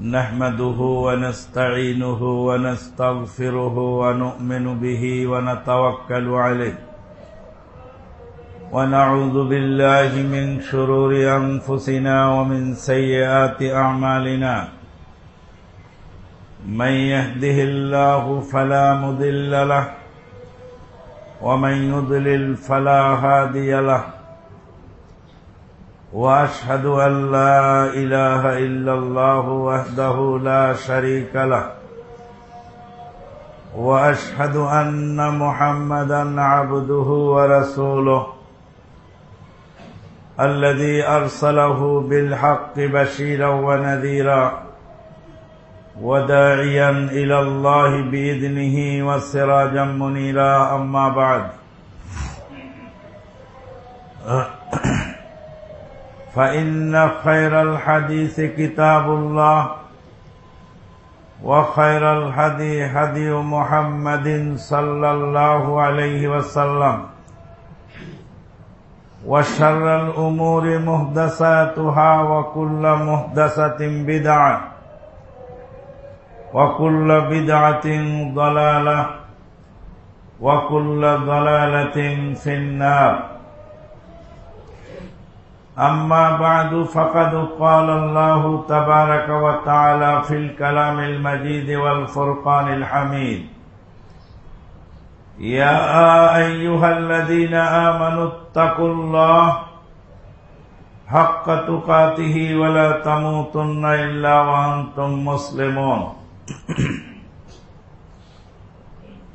نحمده ونستعينه ونستغفره ونؤمن به ونتوكل عليه. ونعوذ بالله من شرور أنفسنا ومن سيئات أعمالنا. من يهده الله فلا مضل له ومن يضلل فلا هادي له. وأشهد أن لا إله إلا الله وحده لا شريك له. وأشهد أن محمدا عبده ورسوله الذي أرسله بالحق بشيرا ونذيرا وداعيا إلى الله بإذنه وسراجا منيرا. أما بعد. فإن خير الحديث كتاب الله وخير الهدي هدي محمد صلى الله عليه وسلم وشر الأمور محدثاتها وكل محدثه بدعة وكل بدعة ضلالة وكل ضلالة في النار أما بعد فقد قال الله تبارك وتعالى في الكلام المجيد والفرقان الحميد. يا أيها الذين آمنوا اتقوا الله حق تقاته ولا تموتن إلا وأنتم مسلمون.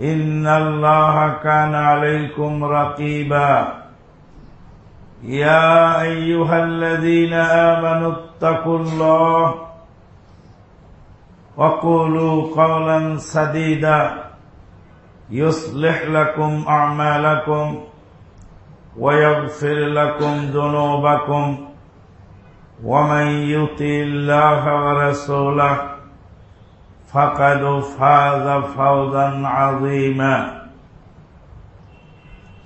إن الله كان عليكم رقيبا. يا أيها الذين آمنوا اتقوا الله وقولوا قولا سديدا. يصلح لكم أعمالكم ويغفر لكم ذنوبكم. ومن يطع الله ورسوله فقد فاز فوزا عظيما.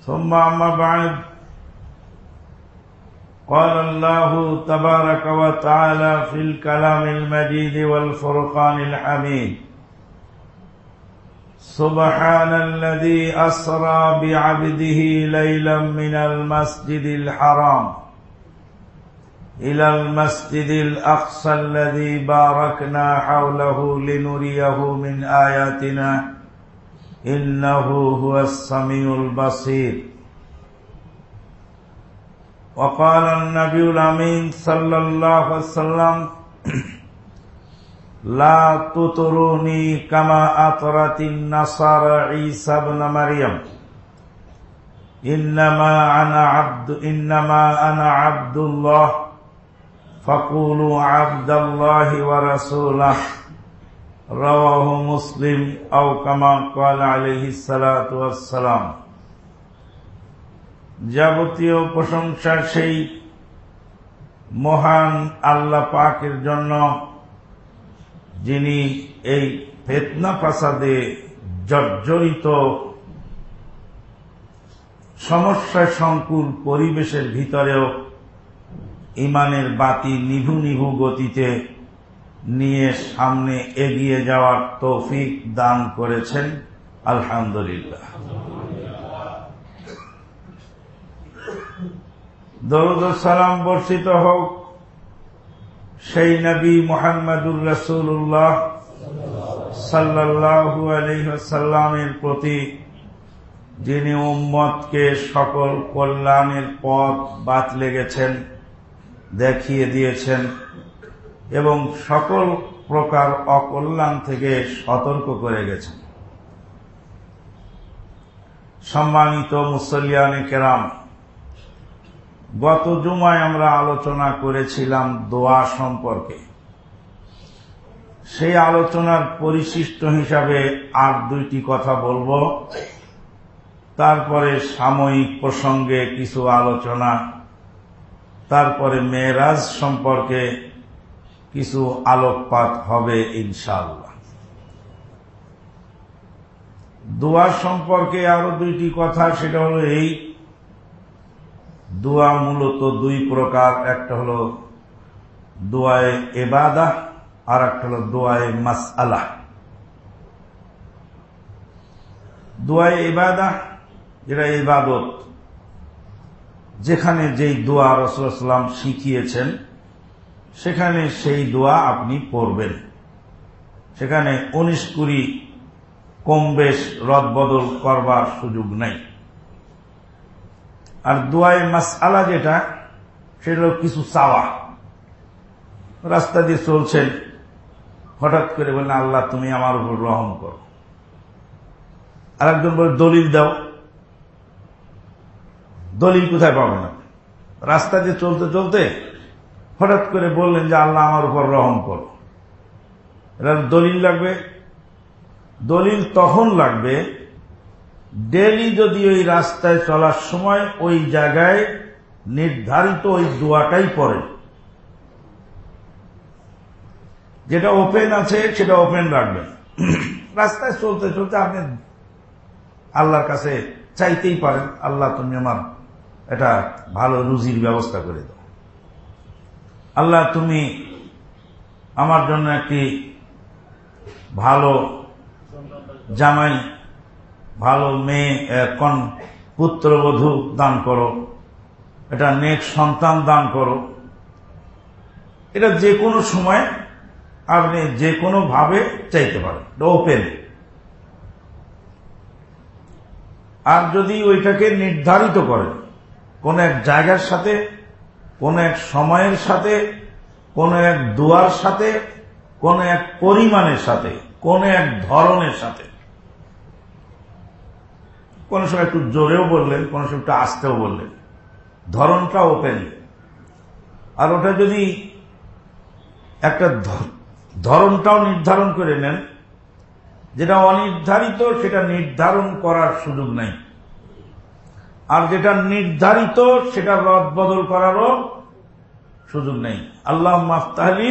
ثم أما بعد قال الله تبارك وتعالى في الكلام المجيد والفرقان الحميد سبحان الذي أسرى بعبده ليلا من المسجد الحرام. إلى المسجد الأقصى الذي باركنا حوله لنريه من آياتنا إنه هو السميع البصير. وقال النبي الأمين صلى الله عليه وسلم، لا تطروني كما أطرت النصارى عيسى بن مريم. إنما أنا عبد، إنما أنا عبد الله. فقولوا عبد الله ورسوله رواه مسلم أو كما قال عليه الصلاة والسلام যাবতীয় প্রশংসা সেই মহান আল্লাহ পাকের জন্য যিনি এই ফেতনা প্রাসাদে জর্জরিত সমস্যা সংকুল পরিবেশের ভিতরেও ইমানের বাতি নিভু নিভু গতিতে নিয়ে সামনে এগিয়ে যাওয়ার তৌফিক দান করেছেন। আলহামদুলিল্লাহ। দরুদ সালাম বর্ষিত হোক সেই নবী মোহাম্মদুর রসুল্লাহ সাল্লাহু আলহ্লামের প্রতি, যিনি উম্মতকে সকল কল্যাণের পথ বাত লেগেছেন। দেখিয়ে দিয়েছেন এবং সকল প্রকার অকল্যাণ থেকে সতর্ক করে গেছেন। সম্মানিত মুসলিয়ানে কেরাম, গত জুমায় আমরা আলোচনা করেছিলাম দোয়া সম্পর্কে। সেই আলোচনার পরিশিষ্ট হিসাবে আর দুইটি কথা বলব। তারপরে সাময়িক প্রসঙ্গে কিছু আলোচনা তারপরে মেয়েরাজ সম্পর্কে কিছু আলোকপাত হবে ইনশাআল্লাহ। দোয়া সম্পর্কে আরও দুইটি কথা, সেটা হলো এই, দোয়া মূলত দুই প্রকার, একটা হলো দোয়ায় এবাদা আর একটা হলো দোয়ায় মাস আলা দোয়ায় এবাদা যেটা ইবাদত যেখানে যেই দোয়া রসুলাম শিখিয়েছেন, সেখানে সেই দোয়া আপনি পড়বেন। সেখানে উনিশ কুড়ি কম বেশ রদবদল করবার সুযোগ নাই। আর দোয়ায় মাস আলা যেটা, সেটা কিছু চাওয়া। রাস্তা দিয়ে চলছেন, হঠাৎ করে বললেন, আল্লাহ, তুমি আমার উপর রহম করো। আর একজন বলে, দলিল দাও। দলিল কোথায় পাবো না? রাস্তা দিয়ে চলতে চলতে হঠাৎ করে বললেন যে আল্লাহ আমার উপর রহম করো। দলিল লাগবে? দলিল তখন লাগবে, ডেলি যদি ওই রাস্তায় চলার সময় ওই জায়গায় নির্ধারিত ওই দোয়াটাই পড়ে। যেটা ওপেন আছে, সেটা ওপেন রাখবেন। রাস্তায় চলতে চলতে আপনি আল্লাহর কাছে চাইতেই পারেন, আল্লাহ তুমি আমার এটা ভালো রুজির ব্যবস্থা করে দাও। আল্লাহ, তুমি আমার জন্য একটি ভালো জামাই, ভালো মেয়ে কন পুত্রবধূ দান করো। এটা নেক সন্তান দান করো। এটা যে কোনো সময় আপনি যে কোনো ভাবে চাইতে পারেন। ওপেন আর যদি ওইটাকে নির্ধারিত করেন কোন এক জায়গার সাথে, কোন এক সময়ের সাথে, কোন এক দুয়ার সাথে, কোন এক পরিমাণের সাথে, কোন এক ধরনের সাথে। কোন সময় একটু জোরেও বললেন, কোন সময় একটু আসতেও বললেন। ধরনটা ওপেন। আর ওটা যদি একটা ধরনটাও নির্ধারণ করে নেন, যেটা অনির্ধারিত, সেটা নির্ধারণ করার সুযোগ নাই। আর যেটা নির্ধারিত, সেটা রদ বদল করারও সুযোগ নেই। আল্লাহ মাফতাহলি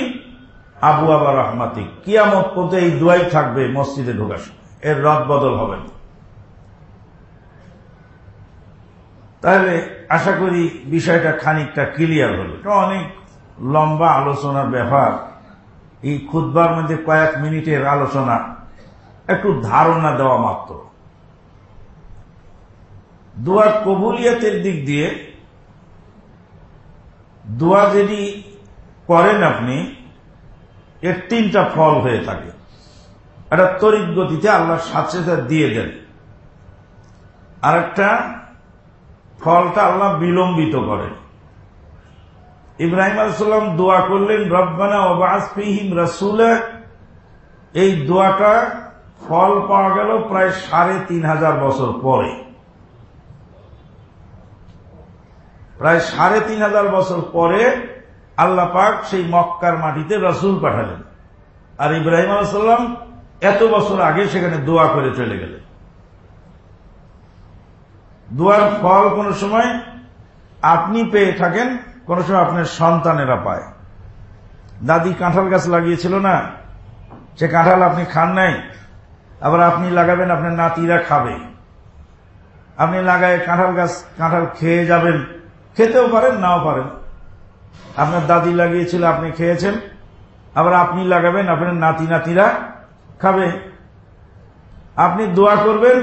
আবু আবার রহমাতি কিয়ামত পথে এই দুয়াই থাকবে মসজিদে ঢোকার এর রদ বদল হবে তাহলে আশা করি বিষয়টা খানিকটা ক্লিয়ার হলো। এটা অনেক লম্বা আলোচনার ব্যাপার। এই খুদ্বার মধ্যে কয়েক মিনিটের আলোচনা, একটু ধারণা দেওয়া মাত্র। দোয়ার কবুলিয়াতের দিক দিয়ে দোয়া যদি করেন আপনি, এর তিনটা ফল হয়ে থাকে। একটা তরিত গতিতে আল্লাহর সাথে দিয়ে দেন। আর একটা ফলটা আল্লাহ বিলম্বিত করেন। ইব্রাহিম আলাইসাল্লাম দোয়া করলেন, রব্বানা ওবাস ফিহিম রাসুলা। এই দোয়াটা ফল পাওয়া গেল প্রায় সাড়ে তিন হাজার বছর পরে। প্রায় সাড়ে তিন হাজার বছর পরে আল্লাহ পাক সেই মক্কার মাটিতে রসুল পাঠালেন। আর ইব্রাহিম আলাইসাল্লাম এত বছর আগে সেখানে দোয়া করে চলে গেলেন। দোয়ার ফল কোন সময় আপনি পেয়ে থাকেন, কোন সময় আপনার সন্তানেরা পায়। দাদি কাঁঠাল গাছ লাগিয়েছিল না? সে কাঁঠাল আপনি খান নাই? আবার আপনি লাগাবেন, আপনার নাতিরা খাবে। আপনি লাগায় কাঁঠাল গাছ, কাঁঠাল খেয়ে যাবেন। খেতেও পারেন, নাও পারেন। আপনার দাদি লাগিয়েছিল, আপনি খেয়েছেন। আবার আপনি লাগাবেন, আপনার নাতি নাতিরা খাবে। আপনি দোয়া করবেন,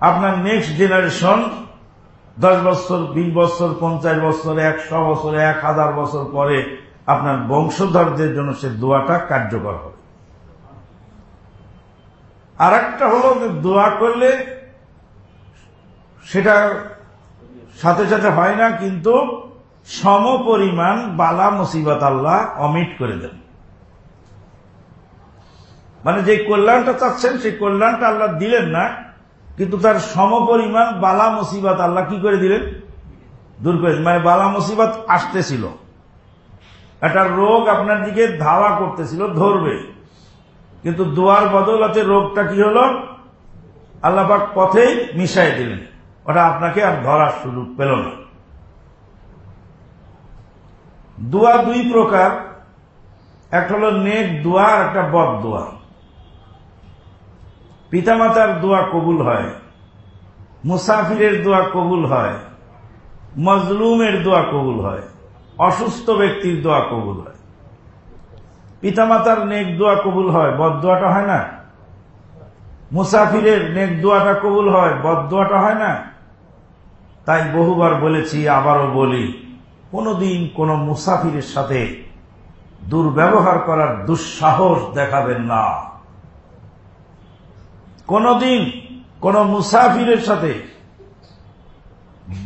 আপনার নেক্সট জেনারেশন দশ বছর, বিশ বছর, পঞ্চাশ বছর, একশো বছর, এক হাজার বছর পরে আপনার বংশধরদের জন্য সে দোয়াটা কার্যকর হবে। আর একটা হলো দোয়া করলে সেটা সাথে সাথে হয় না, কিন্তু সম পরিমাণ বালা মুসিবত আল্লাহ অমিট করে দেন। মানে যে কল্যাণটা চাচ্ছেন, সেই কল্যাণটা আল্লাহ দিলেন না, কিন্তু তার সম পরিমাণ বালা মুসিবত আল্লাহ কি করে দিলেন? দূর করে মানে বালা মুসিবত আসতেছিল। একটা রোগ আপনার দিকে ধাওয়া করতেছিল, ধরবে। কিন্তু দোয়ার বদলাতে রোগটা কি হল? আল্লাপাক পথেই মিশাই দিলেন। ওটা আপনাকে আর ধরার সুযোগ পেল না। দোয়া দুই প্রকার। একটা হল নেক দোয়া আর একটা বদ দোয়া। পিতামাতার দোয়া কবুল হয়, মুসাফিরের দোয়া কবুল হয়, মজলুমের দোয়া কবুল হয়, অসুস্থ ব্যক্তির দোয়া কবুল হয়। পিতামাতার নেক দোয়া কবুল হয়, বদ দোয়াটা হয় না। মুসাফিরের নেক দোয়াটা কবুল হয়, বদ দোয়াটা হয় না। তাই বহুবার বলেছি, আবারও বলি, কোনদিন কোন মুসাফিরের সাথে দুর্ব্যবহার করার দুঃসাহস দেখাবেন না। কোনদিন কোন মুসাফিরের সাথে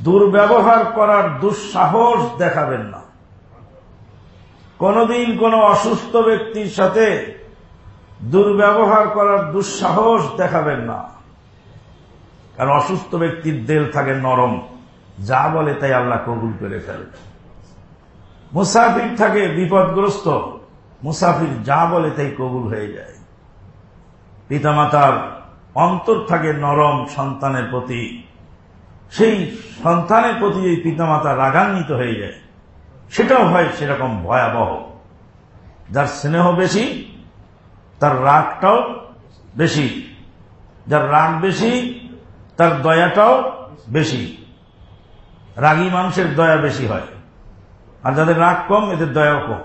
দুর্ব্যবহার করার দুঃসাহস দেখাবেন না। কোনদিন কোন অসুস্থ ব্যক্তির সাথে দুর্ব্যবহার করার দুঃসাহস দেখাবেন না। কারণ অসুস্থ ব্যক্তির দেল থাকে নরম। যা বলে তাই আল্লাহ কবুল করে ফেলে। মুসাফির থাকে বিপদগ্রস্ত। মুসাফির যা বলে তাই কবুল হয়ে যায়। পিতামাতার অন্তর থাকে নরম সন্তানের প্রতি। সেই সন্তানের প্রতি যদি পিতামাতা রাগান্বিত হয়ে যায়। সেটাও হয় সেরকম ভয়াবহ। যার স্নেহ বেশি, তার রাগটাও বেশি। যার রাগ বেশি তার দয়াটাও বেশি। রাগী মানুষের দয়া বেশি হয়। আর যাদের রাগ কম, এদের দয়াও কম।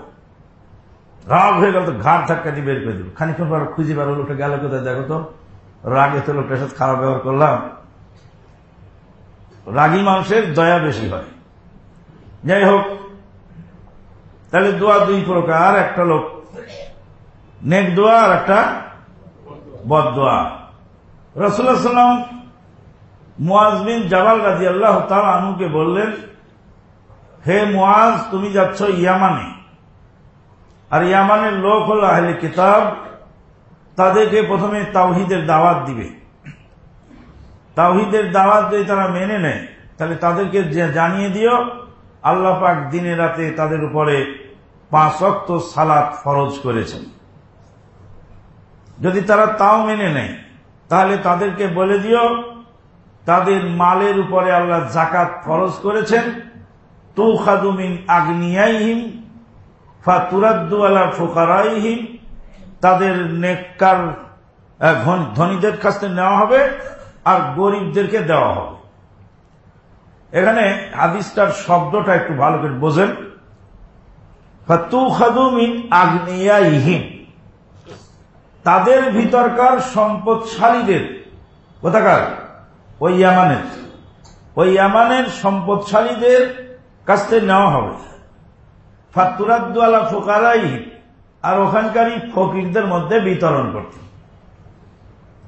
রাগ হয়ে গেল তো ঘাট ধাক্কা দিয়ে বের করে দিল। খানিক্ষণ পর খুঁজে বার লোকটা গেল কোথায়? দেখো তো, রাগে তো লোকটার সাথে খারাপ ব্যবহার করলাম। রাগী মানুষের দয়া বেশি হয়। যাই হোক, তাহলে দোয়া দুই প্রকার। একটা লোক নেক দোয়া আর একটা বদ দোয়া। রসুল্লাহ সাল্লাম মুআজবিন জাবাল রাজি আল্লাহ আনুকে বললেন, হে মুআজ, তুমি যাচ্ছ ইয়ামানে। আর ইয়ামানের লোক হল আহলে কিতাব, তাদেরকে প্রথমে তাওহিদের দাওয়াত দিবে। তাওহিদের দাওয়াত যদি তারা মেনে নেয়, তাহলে তাদেরকে জানিয়ে দিও, আল্লাহ পাক দিনে রাতে তাদের উপরে পাঁচ অক্ত সালাত ফরজ করেছেন। যদি তারা তাও মেনে নেয়, তাহলে তাদেরকে বলে দিও তাদের মালের উপরে আল্লাহ জাকাত ফরজ করেছেন। তু খাদুমিন আগ্নিয়াইহিম ফা তুরাদ্দু আলা ফোকারাইহিম। তাদের নেককার ধনীদের কাছ থেকে নেওয়া হবে আর গরিবদেরকে দেওয়া হবে। এখানে হাদিসটার শব্দটা একটু ভালো করে বোঝেন। ফাতুখাদুমিন আগ্নেয়াইহিম। তাদের ভিতরকার সম্পদশালীদের কোথাকার? ওই ইয়ামানের ওই ইয়ামানের সম্পদশালীদের কাছ থেকে নেওয়া হবে। ফাতুরাদ্দু আলা ফোকারাইহিম আর ওখানকারই ফকিরদের মধ্যে বিতরণ করতেন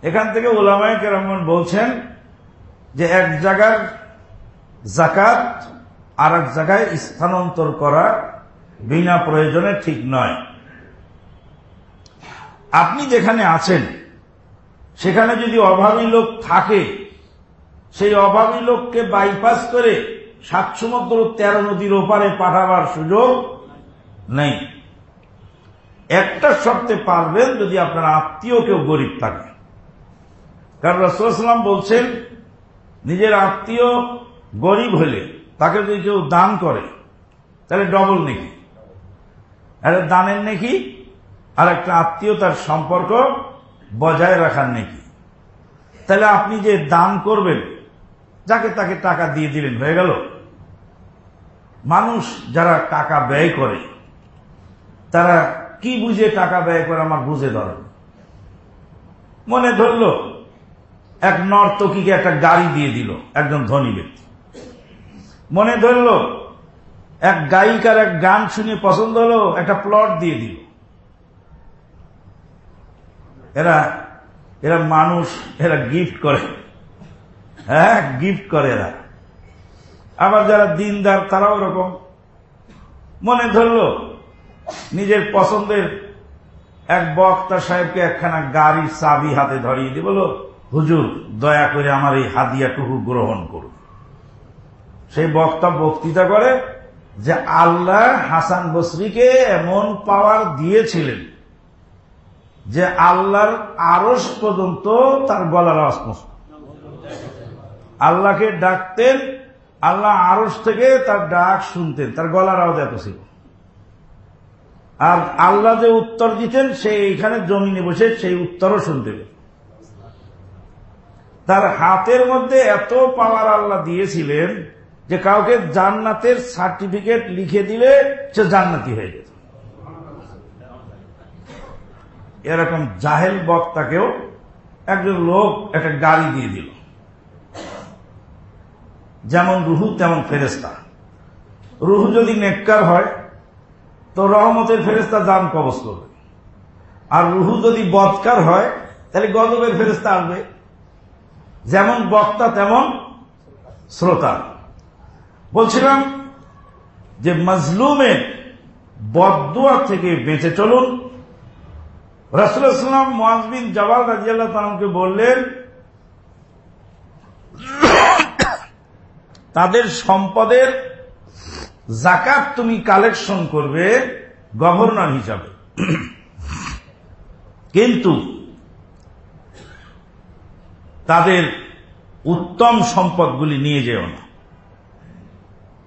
এখান থেকে ওলামায় কেরামন বলছেন যে এক জায়গার জাকাত আর এক জায়গায় স্থানান্তর করা বিনা প্রয়োজনে ঠিক নয়। আপনি যেখানে আছেন, সেখানে যদি অভাবী লোক থাকে সেই অভাবী লোককে বাইপাস করে সাত সমুদ্র তেরো নদীর ওপারে পাঠাবার সুযোগ নেই। একটা শর্তে পারবেন যদি আপনার আত্মীয় কেউ গরিব থাকে। কারণ রসুলাম বলছেন, নিজের আত্মীয় গরিব হলে তাকে যদি কেউ দান করে, তাহলে ডবল নেকি। একটা দানের নেকি, আর একটা আত্মীয়তার সম্পর্ক বজায় রাখার নেকি। তাহলে আপনি যে দান করবেন যাকে তাকে টাকা দিয়ে দিলেন, হয়ে গেল। মানুষ যারা টাকা ব্যয় করে, তারা কি বুঝে টাকা ব্যয় করে আমার বুঝে ধরেন মনে ধরল, এক নর্তকীকে একটা গাড়ি দিয়ে দিল, একজন ধনী ব্যক্তি। মনে ধরল, এক গায়িকার এক গান শুনে পছন্দ হলো, একটা প্লট দিয়ে দিল। এরা এরা মানুষ, এরা গিফট করে। হ্যাঁ গিফট করে এরা আবার যারা দিনদার, তারাও ওরকম মনে ধরল, নিজের পছন্দের এক বক্তা সাহেবকে একখানা গাড়ির চাবি হাতে ধরিয়ে দিয়ে হুজুর, দয়া করে আমার এই হাদিয়াটুকু গ্রহণ করুন। সেই বক্তা বক্তৃতা করে যে আল্লাহ হাসান বসরিকে এমন পাওয়ার দিয়েছিলেন যে আল্লাহর আরস পর্যন্ত তার গলার পৌঁছত আল্লাহকে ডাকতেন, আল্লাহ আরস থেকে তার ডাক শুনতেন, তার গলার আওয়াজ এত ছিল। আর আল্লাহ যে উত্তর দিতেন, সে এইখানে জমিনে বসে সেই উত্তরও শুনতে তার হাতের মধ্যে এত পাওয়ার আল্লাহ দিয়েছিলেন যে কাউকে জান্নাতের সার্টিফিকেট লিখে দিলে সে জান্নাতি হয়ে যেত। এরকম জাহেল বক্তাকেও একজন লোক একটা গাড়ি দিয়ে দিল। যেমন রুহু, তেমন ফেরেস্তা রুহু যদি নেককার হয়, তো রহমতের ফেরেস্তা দাম কবচ করবে। আর রুহু যদি বৎকার হয়, তাহলে গজবের ফেরেস্তা আসবে। যেমন বক্তা, তেমন শ্রোতা। বলছিলাম যে মজলুমের বদুয়া থেকে বেঁচে চলুন। রসুলাম মোয়াজবিন জওয়াল রাজিয়াল্লাহ তালকে বললেন তাদের সম্পদের জাকাত তুমি কালেকশন করবে গভর্নর হিসাবে। কিন্তু তাদের উত্তম সম্পদগুলি নিয়ে যেও না।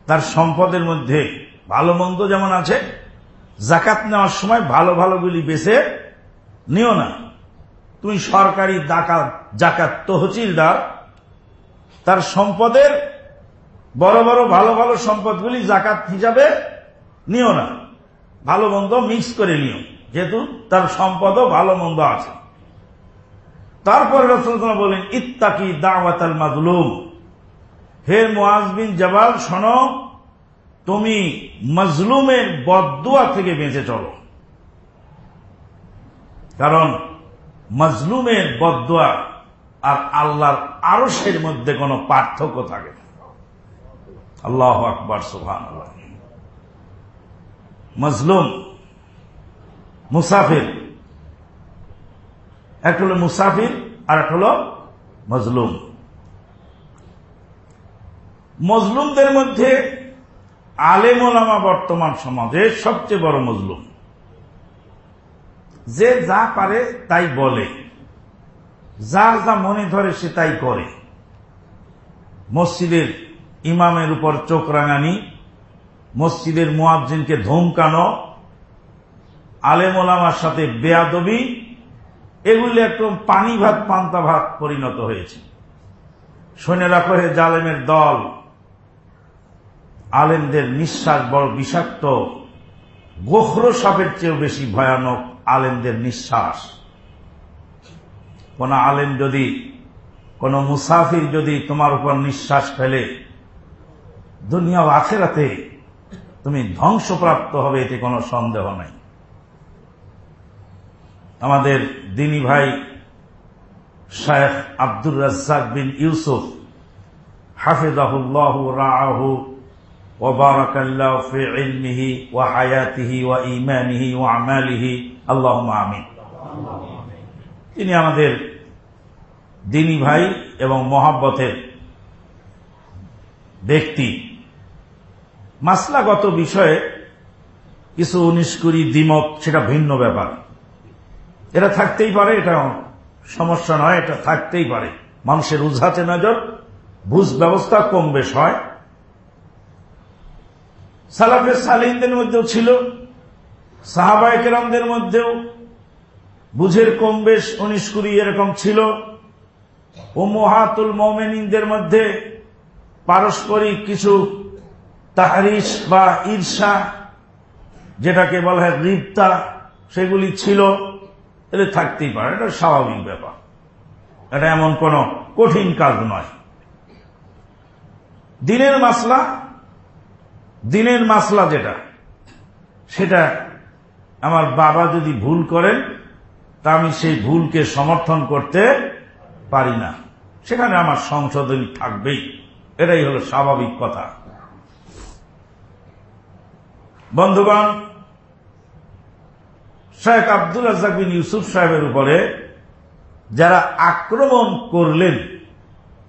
তার সম্পদের মধ্যে ভালো মন্দ যেমন আছে জাকাত নেওয়ার সময় ভালো ভালোগুলি বেছে নিও না। তুমি সরকারি জাকাত তহচিলদার, তার সম্পদের বড় বড় ভালো ভালো সম্পদগুলি জাকাত হিসাবে নিও না। ভালো মন্দ মিক্স করে নিও। যেহেতু তার সম্পদও ভালো মন্দ আছে। তারপরে রসুল্লাহ বলেন ইত্তাকি দাওয়াতাল মাজলুম। হে মোয়াজবিন জবাল, শোনো, তুমি মজলুমের বদুয়া থেকে বেঁচে চলো। কারণ মজলুমের বদুয়া আর আল্লাহর আরসের মধ্যে কোনো পার্থক্য থাকে না। আল্লাহ আকবর সুহান মজলুম, মুসাফির। এক হলো মুসাফির আর এক হলো মজলুম। মজলুমদের মধ্যে আলেমোলামা বর্তমান সমাজে সবচেয়ে বড় মজলুম। যে যা পারে তাই বলে। যা যা মনে ধরে সে তাই করে। মসজিদের ইমামের উপর চোখ রাঙানি, মসজিদের মুয়াজ্জিনকে ধমকানো, আলেমোলামার সাথে বেয়াদবি, এগুলি একদম পানি ভাত, পান্তা ভাত পরিণত হয়েছে। রাখো হে জালেমের দল, আলেমদের নিঃশ্বাস বড় বিষাক্ত, গোখর সাপের চেয়েও বেশি ভয়ানক আলেমদের নিঃশ্বাস। কোন আলেম যদি, কোন মুসাফির যদি তোমার উপর নিঃশ্বাস ফেলে দুনিয়া আখেরাতে তুমি ধ্বংসপ্রাপ্ত হবে এতে কোনো সন্দেহ নাই আমাদের দিনী ভাই শায়েখ আব্দুর রাজ্জাক বিন ইউসুফ হাফিজাহুল্লাহ রাহু وبارك الله في علمه وحياته وإيمانه وأعماله اللهم آمين তিনি আমাদের দিনী ভাই এবং মহাব্বতের ব্যক্তি মাসলাগত বিষয়ে কিছু উনিশ কুড়ি দ্বিমত, সেটা ভিন্ন ব্যাপার। এটা থাকতেই পারে, এটা সমস্যা নয়, এটা থাকতেই পারে। মানুষের উঝাতে নজর, বুঝ ব্যবস্থা কম বেশ হয়। সালাফের সালিনদের মধ্যেও ছিল, সাহাবায়কেরামদের মধ্যেও বুঝের কম বেশ উনিশ কুড়ি এরকম ছিল। ও মোহাতুল মৌমেনিনদের মধ্যে পারস্পরিক কিছু তাহারিস বা ঈর্ষা, যেটাকে বলা হয় রিপ্তা, সেগুলি ছিল। এটা থাকতেই পারে, এটা স্বাভাবিক ব্যাপার। এটা এমন কোন কঠিন কাজ নয়। দিনের মাসলা দিনের মাসলা যেটা, সেটা আমার বাবা যদি ভুল করেন, তা আমি সেই ভুলকে সমর্থন করতে পারি না। সেখানে আমার সংশোধনী থাকবেই। এটাই হলো স্বাভাবিক কথা। বন্ধুগণ, শেখ আব্দুল রাজাক বিন ইউসুফ সাহেবের উপরে যারা আক্রমণ করলেন,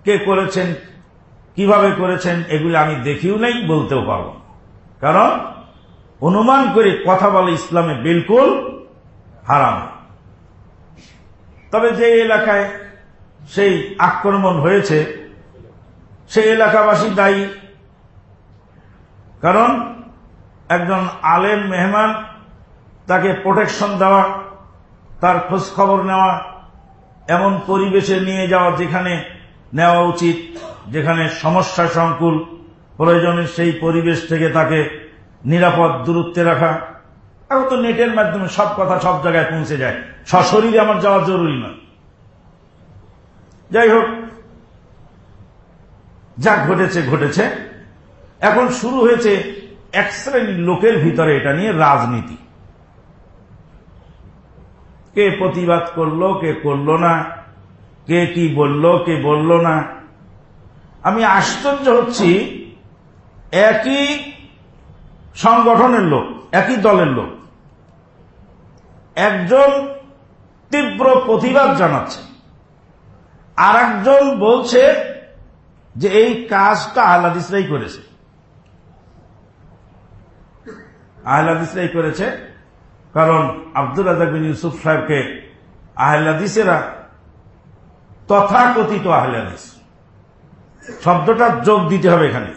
কে করেছেন, কীভাবে করেছেন, এগুলি আমি দেখিও নাই, বলতেও পারব কারণ, অনুমান করে কথা বলে ইসলামে বিলকুল হারাম। তবে যে এলাকায় সেই আক্রমণ হয়েছে, সেই এলাকাবাসী দায়ী। কারণ একজন আলেম মেহমান, তাকে প্রোটেকশন দেওয়া, তার খোঁজ খবর নেওয়া, এমন পরিবেশে নিয়ে যাওয়া যেখানে নেওয়া উচিত, যেখানে সমস্যা সংকুল, প্রয়োজনে সেই পরিবেশ থেকে তাকে নিরাপদ দূরত্বে রাখা। এখন তো নেটের মাধ্যমে সব কথা সব জায়গায় পৌঁছে যায়। সশরীরে আমার যাওয়া জরুরি নয়। যাই হোক, যা ঘটেছে ঘটেছে। এখন শুরু হয়েছে এক শ্রেণির লোকের ভিতরে এটা নিয়ে রাজনীতি। কে প্রতিবাদ করল, কে করল না, কে কি বলল, কে বলল না। আমি আশ্চর্য হচ্ছি, একই সংগঠনের লোক, একই দলের লোক, একজন তীব্র প্রতিবাদ জানাচ্ছে আর বলছে যে এই কাজটা আহলাদিসরাই করেছে। আহলাদিসরাই করেছে। কারণ আব্দুল রাজাক বিন ইউসুফ সাহেবকে আহলাদিসেরা তথাকথিত আহলাদিস শব্দটা যোগ দিতে হবে এখানে।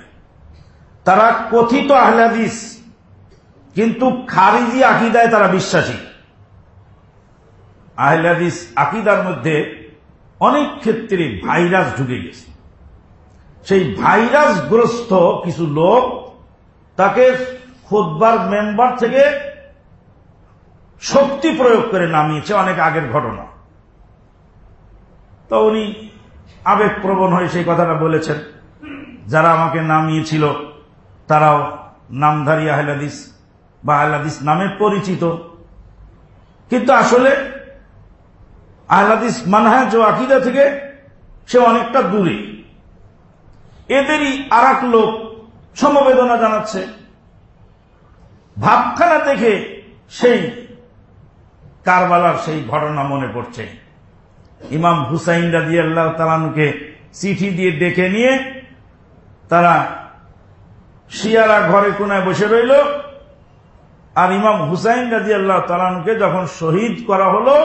তারা কথিত আহলাদিস কিন্তু খারিজি আকিদায় তারা বিশ্বাসী। আহলাদিস আকিদার মধ্যে অনেক ক্ষেত্রে ভাইরাস ঢুকে গেছে। সেই ভাইরাসগ্রস্ত কিছু লোক তাকে খোদবার মেম্বার থেকে শক্তি প্রয়োগ করে নামিয়েছে অনেক আগের ঘটনা। তো উনি আবেগপ্রবণ হয়ে সেই কথাটা বলেছেন। যারা আমাকে নামিয়েছিল, তারাও নামধারী আহলাদিস বা আহলাদিস নামে পরিচিত। কিন্তু আসলে আহলাদিস মানহাজ ও আকিদা থেকে সে অনেকটা দূরে। এদেরই আর লোক সমবেদনা জানাচ্ছে। ভাবখানা দেখে সেই কারবালার সেই ঘটনা মনে পড়ছে। ইমাম হুসাইন রাজি আল্লাহ তালানুকে চিঠি দিয়ে ডেকে নিয়ে তারা শিয়ারা ঘরে কোনায় বসে রইল আর ইমাম হুসাইন রাজি আল্লাহ তালানুকে যখন শহীদ করা হলো,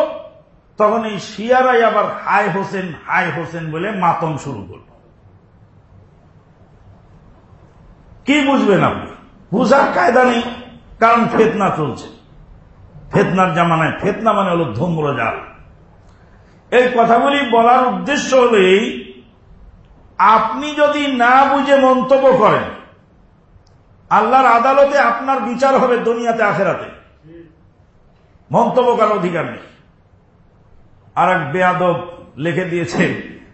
তখন এই শিয়ারাই আবার হাই হোসেন হাই হোসেন বলে মাতম শুরু করল। কি বুঝবেন আপনি? বুঝার কায়দা নেই। কারণ ফেতনা চলছে। ফেতনার জামানায় ফেতনা মানে হল ধূম্রজাল। এই কথাগুলি বলার উদ্দেশ্য হলেই আপনি যদি না বুঝে মন্তব্য করেন, আল্লাহর আদালতে আপনার বিচার হবে দুনিয়াতে, আখেরাতে। মন্তব্য করার অধিকার নেই। আর এক বেয়াদব লিখে দিয়েছে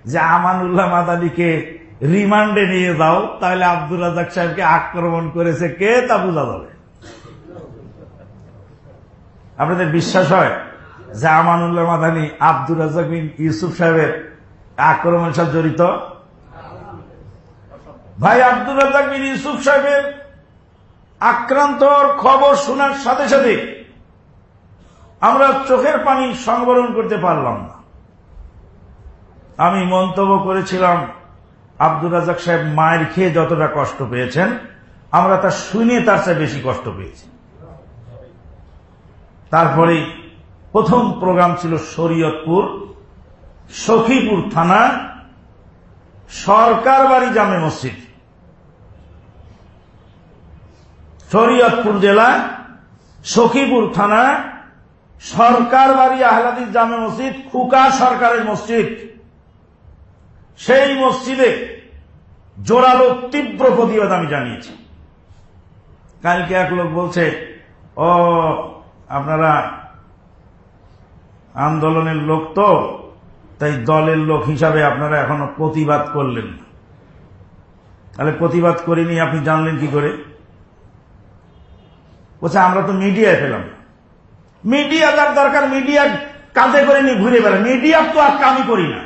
যে, আমানুল্লাহ মাদালিকে রিমান্ডে নিয়ে যাও, তাহলে আব্দুল রাজাক সাহেবকে আক্রমণ করেছে। কে তা বোঝা যাবে। আপনাদের বিশ্বাস হয়? যে আমানুল্লাহ মাদানি আব্দুল রাজাক বিন ইউসুফ সাহেবের আক্রমণ সাথে জড়িত? ভাই আব্দুল রাজাক বিন ইউসুফ সাহেবের আক্রান্তর খবর শোনার সাথে সাথে আমরা চোখের পানি সংবরণ করতে পারলাম না। আমি মন্তব্য করেছিলাম আব্দুল রাজাক সাহেব মায়ের খেয়ে যতটা কষ্ট পেয়েছেন, আমরা তা শুনে তার চেয়ে বেশি কষ্ট পেয়েছি। তারপরে প্রথম প্রোগ্রাম ছিল শরীয়তপুর, সখীপুর থানা সরকার বাড়ি জামে মসজিদ। শরীয়তপুর জেলা, সখীপুর থানা সরকার বাড়ি আহলাদিস জামে মসজিদ, খুকা সরকারের মসজিদ। সেই মসজিদে জোরালো তীব্র প্রতিবাদ আমি জানিয়েছি। কালকে এক লোক বলছে, ও আপনারা আন্দোলনের লোক তো, তাই দলের লোক হিসাবে আপনারা এখনও প্রতিবাদ করলেন না। তাহলে প্রতিবাদ করিনি, আপনি জানলেন কি করে? বলছে, আমরা তো মিডিয়ায় পেলাম মিডিয়া যার দরকার, মিডিয়া কাঁধে করে নিয়ে ঘুরে বেড়ায়। মিডিয়ার তো আর কামি করি না।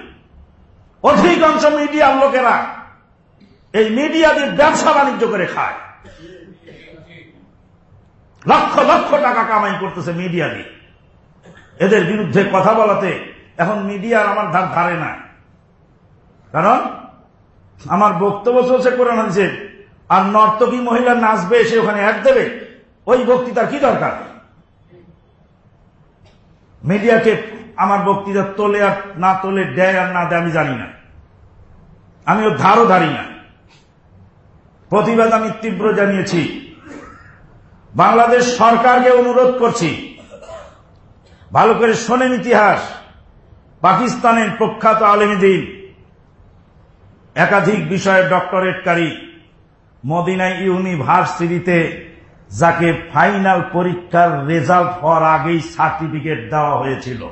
অধিকাংশ মিডিয়ার লোকেরা এই মিডিয়া দিয়ে ব্যবসা বাণিজ্য করে খায়। লক্ষ লক্ষ টাকা কামাই করতেছে মিডিয়া দিয়ে। এদের বিরুদ্ধে কথা বলাতে এখন মিডিয়ার আমার ধার ধারে না। কারণ আমার বক্তব্য চলছে কোরআন হাদিসে, আর নর্তকী মহিলা নাচবে এসে ওখানে এক দেবে, ওই বক্তৃতার কি দরকার? মিডিয়াকে আমার বক্তৃতা তোলে আর না তোলে দেয় আর না দেয় আমি জানি না। আমি ওর ধারও ধারি না। প্রতিবাদ আমি তীব্র জানিয়েছি। বাংলাদেশ সরকারকে অনুরোধ করছি, ভালো করে শোনেন ইতিহাস, পাকিস্তানের প্রখ্যাত আলমীদিন একাধিক বিষয়ে ডক্টরেটকারী মদিনায় ইউনিভার্সিটিতে যাকে ফাইনাল পরীক্ষার রেজাল্ট হওয়ার আগেই সার্টিফিকেট দেওয়া হয়েছিল।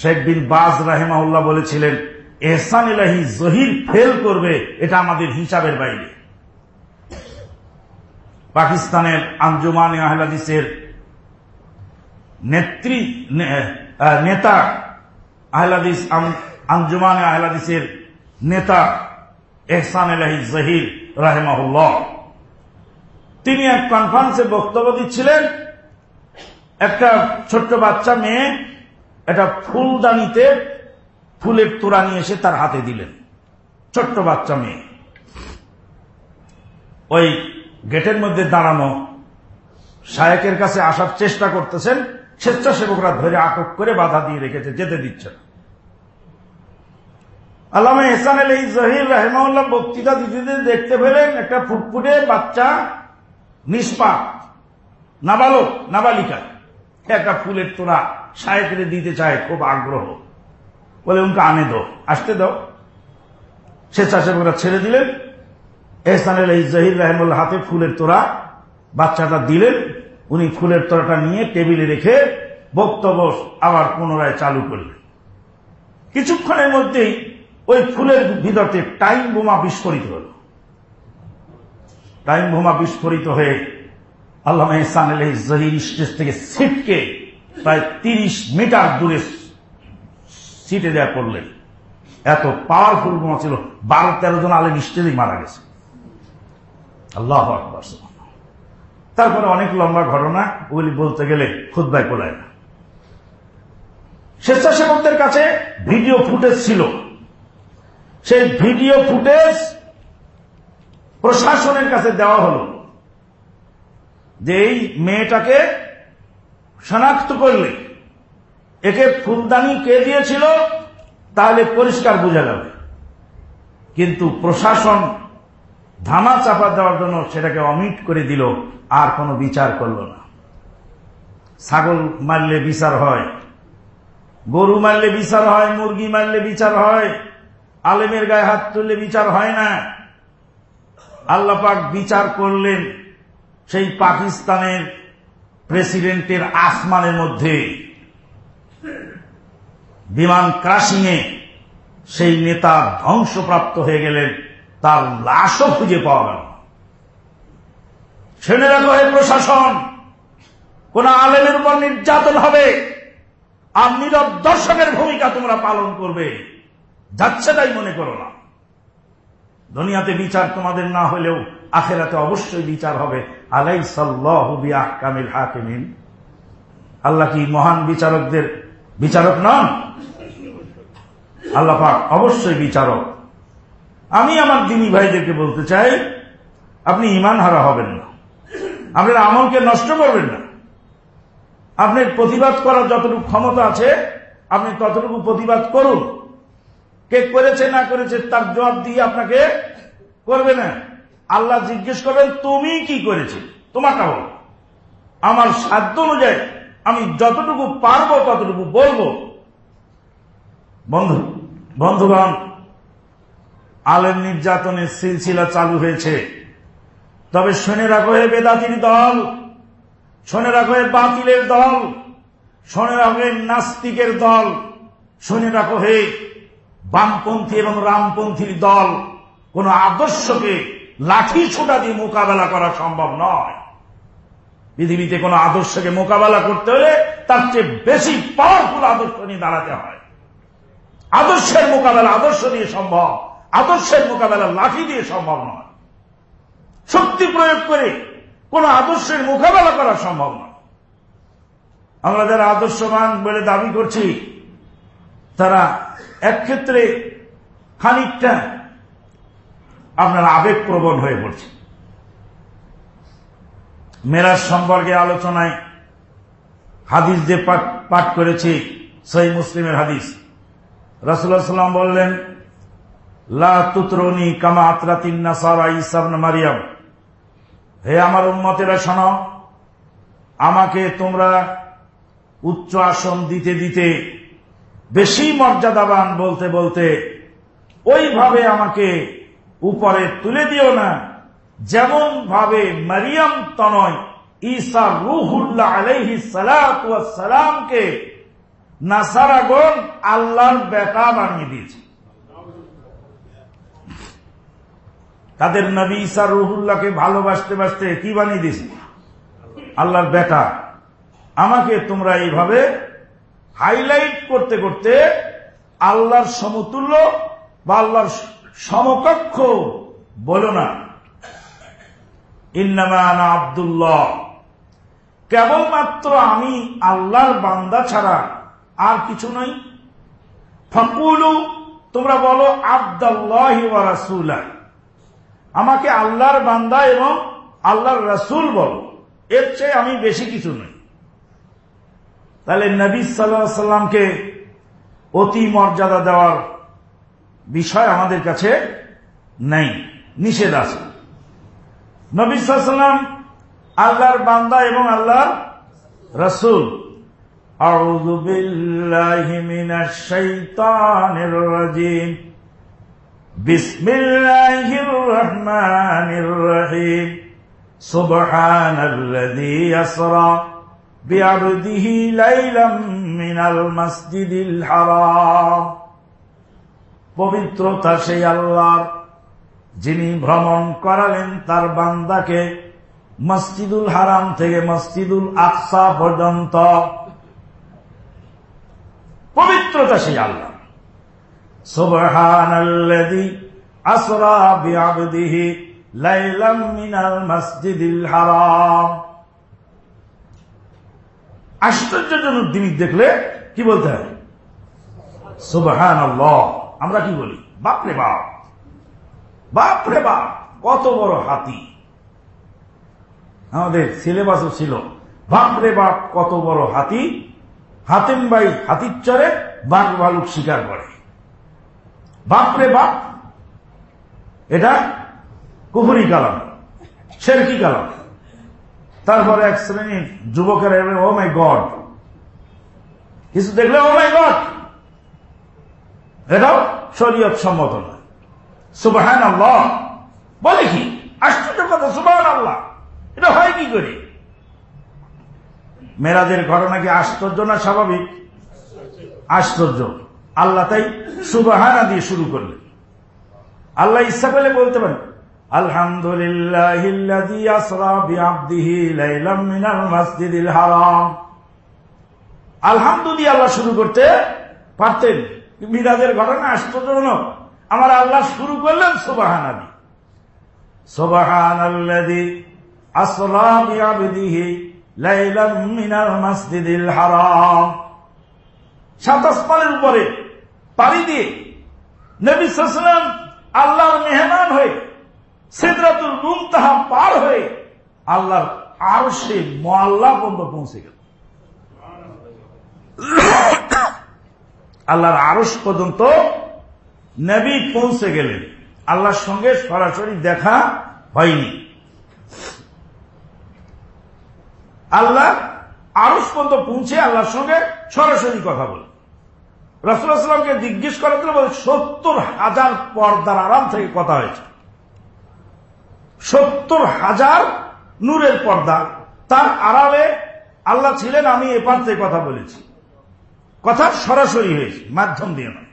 শেখ বিন বাজ রাহেমাউল্লাহ বলেছিলেন, এহসান ইলাহি জহির ফেল করবে, এটা আমাদের হিসাবের বাইরে। পাকিস্তানের আঞ্জুমান আহলাদিসের নেত্রী নেতা আহলাদিস আঞ্জুমান আহলাদিসের নেতা এহসান এলাহি জহির রাহেমাহুল্লাহ। তিনি এক কনফারেন্সে বক্তব্য দিচ্ছিলেন, একটা ছোট্ট বাচ্চা মেয়ে একটা ফুলদানিতে ফুলের তোড়া নিয়ে এসে তার হাতে দিলেন। ছোট্ট বাচ্চা মেয়ে। ওই গেটের মধ্যে দাঁড়ানো। শায়কের কাছে আসার চেষ্টা করতেছেন, স্বেচ্ছাসেবকরা ধরে আটক করে বাধা দিয়ে রেখেছে, যেতে দিচ্ছে না। আল্লামা এসান আলী জহির রাহেমাউল্লাহ বক্তৃতা দিতে দেখতে পেলেন একটা ফুটফুটে বাচ্চা নিষ্পাপ, নাবালক, নাবালিকা। একটা ফুলের তোরা সাহেবরে দিতে চায়, খুব আগ্রহ। বলে, উনকে আনে দো আসতে দাও। স্বেচ্ছাসেবকরা ছেড়ে দিলেন। এহসান জহির রাহেমুল্লাহ হাতে ফুলের তোরা বাচ্চাটা দিলেন। উনি ফুলের তোরাটা নিয়ে টেবিলে রেখে বক্তব্য আবার পুনরায় চালু করলেন। কিছুক্ষণের মধ্যেই ওই ফুলের ভিতরতে টাইম বোমা বিস্ফোরিত হল। টাইম বোমা বিস্ফোরিত হয়ে আল্লাহ ইহসান আলহ জহির স্টেজ থেকে সিটকে প্রায় তিরিশ মিটার দূরে সিটে দেওয়া করলেন এত পাওয়ারফুল বোমা ছিল, বারো তেরো জন আলেম স্টেজেই মারা গেছে। আল্লাহ আকবর তারপরে অনেক লম্বা ঘটনা, ওগুলি বলতে গেলে খুদ্ায় কোলায় না। স্বেচ্ছাসেবকদের কাছে ভিডিও ফুটেজ ছিল। সেই ভিডিও ফুটেজ প্রশাসনের কাছে দেওয়া হল যে এই মেয়েটাকে শনাক্ত করলে, একে ফুলদানি কে দিয়েছিল, তাহলে পরিষ্কার বোঝা যাবে। কিন্তু প্রশাসন ধামা চাপা দেওয়ার জন্য সেটাকে অমিট করে দিল, আর কোনো বিচার করল না। ছাগল মারলে বিচার হয়, গরু মারলে বিচার হয়, মুরগি মারলে বিচার হয়, আলেমের গায়ে হাত তুললে বিচার হয় না। আল্লাপাক বিচার করলেন সেই পাকিস্তানের প্রেসিডেন্টের আসমানের মধ্যে। বিমান ক্রাশিংয়ে সেই নেতা ধ্বংসপ্রাপ্ত হয়ে গেলেন। তার লাশও খুঁজে পাওয়া গেল। শুনে রাখো প্রশাসন, কোন আলেমের উপর নির্যাতন হবে, আর নীরব দর্শকের ভূমিকা তোমরা পালন করবে। যাচ্ছে তাই মনে করো না। দুনিয়াতে বিচার তোমাদের না হলেও আখেরাতে অবশ্যই বিচার হবে। আলাই সাল্লাহবি আহকামিল হাকিমিন। আল্লাহ কি মহান বিচারকদের বিচারক নন? আল্লাহ পাক অবশ্যই বিচারক। আমি আমার দিনী ভাইদেরকে বলতে চাই, আপনি ইমান হারা হবেন না। আপনার আমলকে নষ্ট করবেন না। আপনার প্রতিবাদ করার যতটুকু ক্ষমতা আছে, আপনি ততটুকু প্রতিবাদ করুন। কে করেছে, না করেছে, তার জবাব দিয়ে আপনাকে করবে না। আল্লাহ জিজ্ঞেস করবেন, তুমি কি করেছে? তোমারটা বল। আমার সাধ্য অনুযায়ী আমি যতটুকু পারব, ততটুকু বলব। বন্ধু, বন্ধুগণ আলের নির্যাতনের সিলসিলা চালু হয়েছে। তবে শুনে রাখো হে বেদাতির দল, শুনে রাখো হে বাতিলের দল, শুনে রাখো হে নাস্তিকের দল, শুনে রাখো হে বামপন্থী এবং রামপন্থীর দল। কোন আদর্শকে লাঠি ছোটা দিয়ে মোকাবেলা করা সম্ভব নয়। পৃথিবীতে কোন আদর্শকে মোকাবেলা করতে হলে তার চেয়ে বেশি পাওয়ারফুল আদর্শ নিয়ে দাঁড়াতে হয়। আদর্শের মোকাবেলা আদর্শ দিয়ে সম্ভব। আদর্শের মোকাবেলা লাঠি দিয়ে সম্ভব নয়। শক্তি প্রয়োগ করে কোন আদর্শের মোকাবেলা করা সম্ভব নয়। আমরা যারা আদর্শবান বলে দাবি করছি, তারা এক ক্ষেত্রে খানিকটা আপনার আবেগপ্রবণ হয়ে পড়ছে। মেরাজ সম্পর্কে আলোচনায় হাদিস যে পাঠ করেছি, সহি মুসলিমের হাদিস। রাসুল্লাহ সাল্লাম বললেন লা তুতরনি কামা আতরাতিন নাসারা ইসাবন মারিয়াম। হে আমার উন্মতেরা শোনো, আমাকে তোমরা উচ্চ আসন দিতে দিতে, বেশি মর্যাদাবান বলতে বলতে, ওইভাবে আমাকে উপরে তুলে দিও না। যেমন ভাবে মারিয়াম তনয় ঈসা রুহুল্লাহ আলহি সালামকে নাসারাগণ আল্লাহর বেটা বানিয়ে দিয়েছে। তাদের নবী ঈসা রুহুল্লাহকে ভালোবাসতে বাসতে কি বানিয়ে দিয়েছে? আল্লাহর বেটা। আমাকে তোমরা এইভাবে হাইলাইট করতে করতে আল্লাহর সমতুল্য বা আল্লাহর সমকক্ষ বলো না। ইন্নামান আবদুল্লাহ। কেবলমাত্র আমি আল্লাহর বান্দা ছাড়া আর কিছু নই। ফকুলু, তোমরা বলো আবদাল্লাহ রাসুল্লাহ আমাকে আল্লাহর বান্দা এবং আল্লাহর রাসুল বলো এর চেয়ে আমি বেশি কিছু নই তাহলে নবী সাল্লা সাল্লামকে অতি মর্যাদা দেওয়ার বিষয় আমাদের কাছে নেই নিষেধ আছে নবী সাল্লাম আল্লাহর বান্দা এবং আল্লাহর রসুল أعوذ بالله من الشيطان الرجيم بسم الله الرحمن الرحيم سبحان الذي يسرى بعبده ليلا من المسجد الحرام পবিত্রতা সেই আল্লাহর যিনি ভ্রমণ করালেন তার বান্দাকে মসজিদুল হারাম থেকে মসজিদুল আকসা পর্যন্ত পবিত্রতা সেই আল্লাহ আশ্চর্যজনক জিনিস দেখলে কি বলতে হয়? আমরা কি বলি? বাপরে বাপ। বাপরে বাপ, কত বড় হাতি। আমাদের সিলেবাসও ছিল বাপরে বাপ, কত বড় হাতি। হাতেম বাই হাতির চরে বাঘ ভালুক শিকার করে। বাপরে বাপ, এটা কুহুরি কালাম, শেরকি কালাম। তারপরে এক শ্রেণির যুবকেরা ও মাই গড কিছু দেখলে ও মাই গড এটাও শরীয়ত সম্মত নয়। সুবাহান আল্লাহ বলে কি? আশ্চর্য কথা সুবাহান আল্লাহ এটা হয় কি করে? মেরাজের ঘটনা কি আশ্চর্য না স্বাভাবিক? আশ্চর্য। আল্লাহ তাই সুবাহানা দিয়ে শুরু করলেন। আল্লাহ ইচ্ছা পেলে বলতে পারেন আলহামদুলিল্লাহ আলহামদুলিল্লাহ আল্লাহ শুরু করতে পারতেন। মিরাজের ঘটনা আশ্চর্যজনক। আমার আল্লাহ শুরু করলেন সোবাহান আদি সোবাহান আল্লাদি আসলামিহি লাইলাম মিনাল মসজিদিল হারাম। সাত আসমানের উপরে পাড়ি দিয়ে নবী সালাম আল্লাহর মেহমান হয়ে সিদরাতুল মুমতাহা পার হয়ে আল্লাহর আরও সে মোয়াল্লা পর্যন্ত পৌঁছে গেল। আল্লাহর আরস পর্যন্ত নবী পৌঁছে গেলেন। আল্লাহর সঙ্গে সরাসরি দেখা হয়নি। আল্লাহ আরস পর্যন্ত পৌঁছে আল্লাহর সঙ্গে সরাসরি কথা বলে রসুলামকে জিজ্ঞেস করার জন্য বলে সত্তর হাজার পর্দার আরাম থেকে কথা হয়েছে। সত্তর হাজার নূরের পর্দা, তার আড়ালে আল্লাহ ছিলেন, আমি এপার থেকে কথা বলেছি। কথা সরাসরি হয়েছে, মাধ্যম দিয়ে নয়।